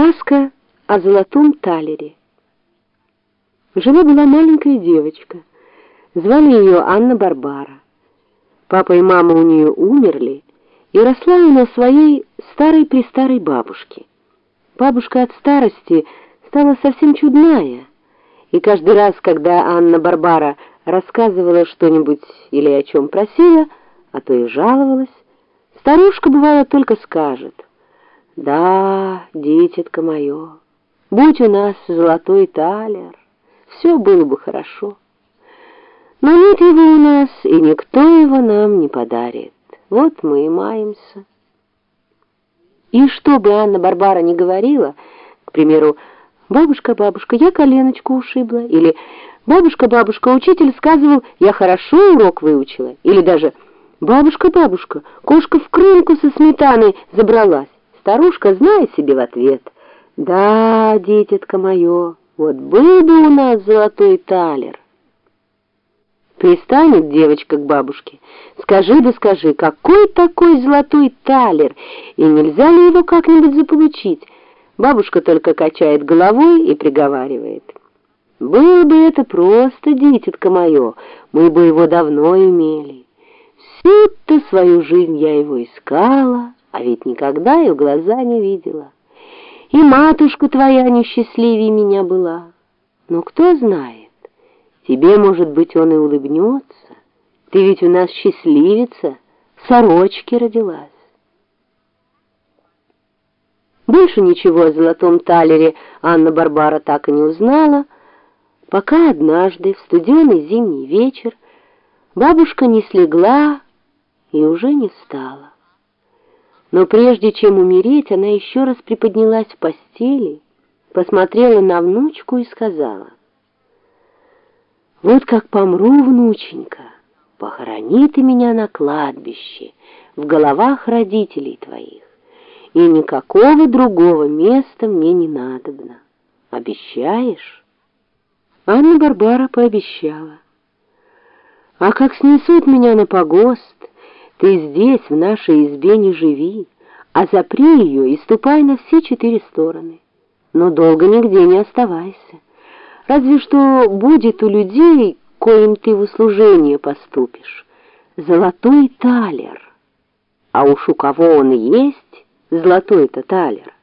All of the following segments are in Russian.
Сказка о золотом талере. Жила-была маленькая девочка. Звали ее Анна-Барбара. Папа и мама у нее умерли, и росла она своей старой-престарой бабушке. Бабушка от старости стала совсем чудная, и каждый раз, когда Анна-Барбара рассказывала что-нибудь или о чем просила, а то и жаловалась, старушка, бывало, только скажет — да, дитятка мое, будь у нас золотой талер, все было бы хорошо. Но нет его у нас, и никто его нам не подарит. Вот мы и маемся. И что бы Анна-Барбара не говорила, к примеру, «Бабушка, бабушка, я коленочку ушибла», или «Бабушка, бабушка, учитель сказывал, я хорошо урок выучила», или даже «Бабушка, бабушка, кошка в крынку со сметаной забралась». Старушка, зная себе в ответ, «Да, дитятка мое, вот был бы у нас золотой талер». Пристанет девочка к бабушке. «Скажи да скажи, какой такой золотой талер, и нельзя ли его как-нибудь заполучить?» Бабушка только качает головой и приговаривает. «Было бы это просто, дитятка мое, мы бы его давно имели. Всю-то свою жизнь я его искала». А ведь никогда ее глаза не видела. И матушка твоя несчастливее меня была. Но кто знает, тебе, может быть, он и улыбнется. Ты ведь у нас счастливица, сорочки родилась. Больше ничего о золотом талере Анна-Барбара так и не узнала, пока однажды в студеный зимний вечер бабушка не слегла и уже не встала. Но прежде чем умереть, она еще раз приподнялась в постели, посмотрела на внучку и сказала, «Вот как помру, внученька, похорони ты меня на кладбище, в головах родителей твоих, и никакого другого места мне не надобно. Обещаешь?» Анна-Барбара пообещала. «А как снесут меня на погост, ты здесь, в нашей избе, не живи, а запри ее и ступай на все четыре стороны. Но долго нигде не оставайся. Разве что будет у людей, коим ты в услужение поступишь, золотой талер. А уж у кого он есть, золотой-то талер,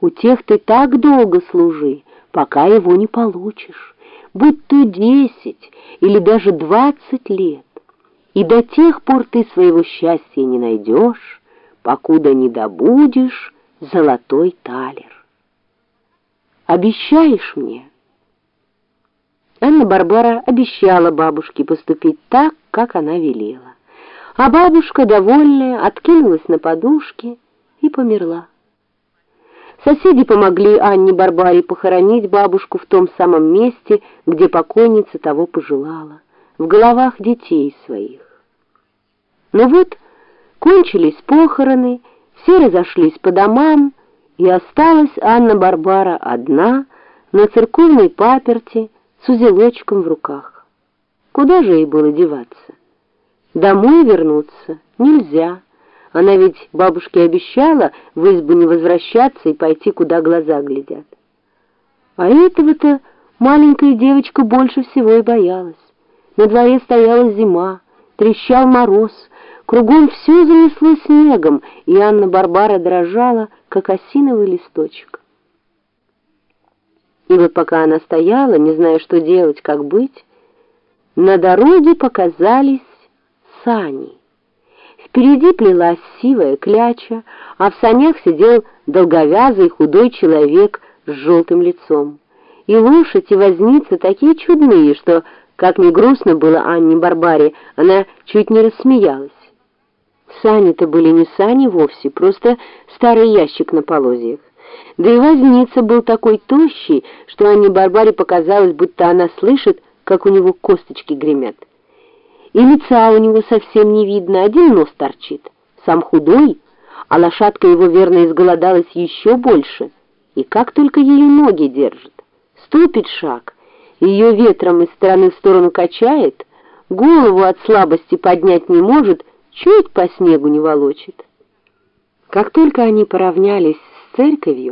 у тех ты так долго служи, пока его не получишь, будь то десять или даже двадцать лет. И до тех пор ты своего счастья не найдешь, покуда не добудешь золотой талер. Обещаешь мне? Анна-Барбара обещала бабушке поступить так, как она велела. А бабушка, довольная, откинулась на подушке и померла. Соседи помогли Анне-Барбаре похоронить бабушку в том самом месте, где покойница того пожелала, в головах детей своих. Но вот кончились похороны, все разошлись по домам, и осталась Анна-Барбара одна на церковной паперти с узелочком в руках. Куда же ей было деваться? Домой вернуться нельзя. Она ведь бабушке обещала в избу не возвращаться и пойти, куда глаза глядят. А этого-то маленькая девочка больше всего и боялась. На дворе стояла зима, трещал мороз, Кругом все занесло снегом, и Анна-Барбара дрожала, как осиновый листочек. И вот пока она стояла, не зная, что делать, как быть, на дороге показались сани. Впереди плелась сивая кляча, а в санях сидел долговязый худой человек с желтым лицом. И лошадь, и возница такие чудные, что, как ни грустно было Анне Барбаре, она чуть не рассмеялась. Сани-то были не сани вовсе, просто старый ящик на полозьях. Да и возница был такой тощий, что Анне Барбаре показалось, будто она слышит, как у него косточки гремят. И лица у него совсем не видно, один нос торчит. Сам худой, а лошадка его верно изголодалась еще больше. И как только ее ноги держит. Ступит шаг, ее ветром из стороны в сторону качает, голову от слабости поднять не может — чуть по снегу не волочит. Как только они поравнялись с церковью,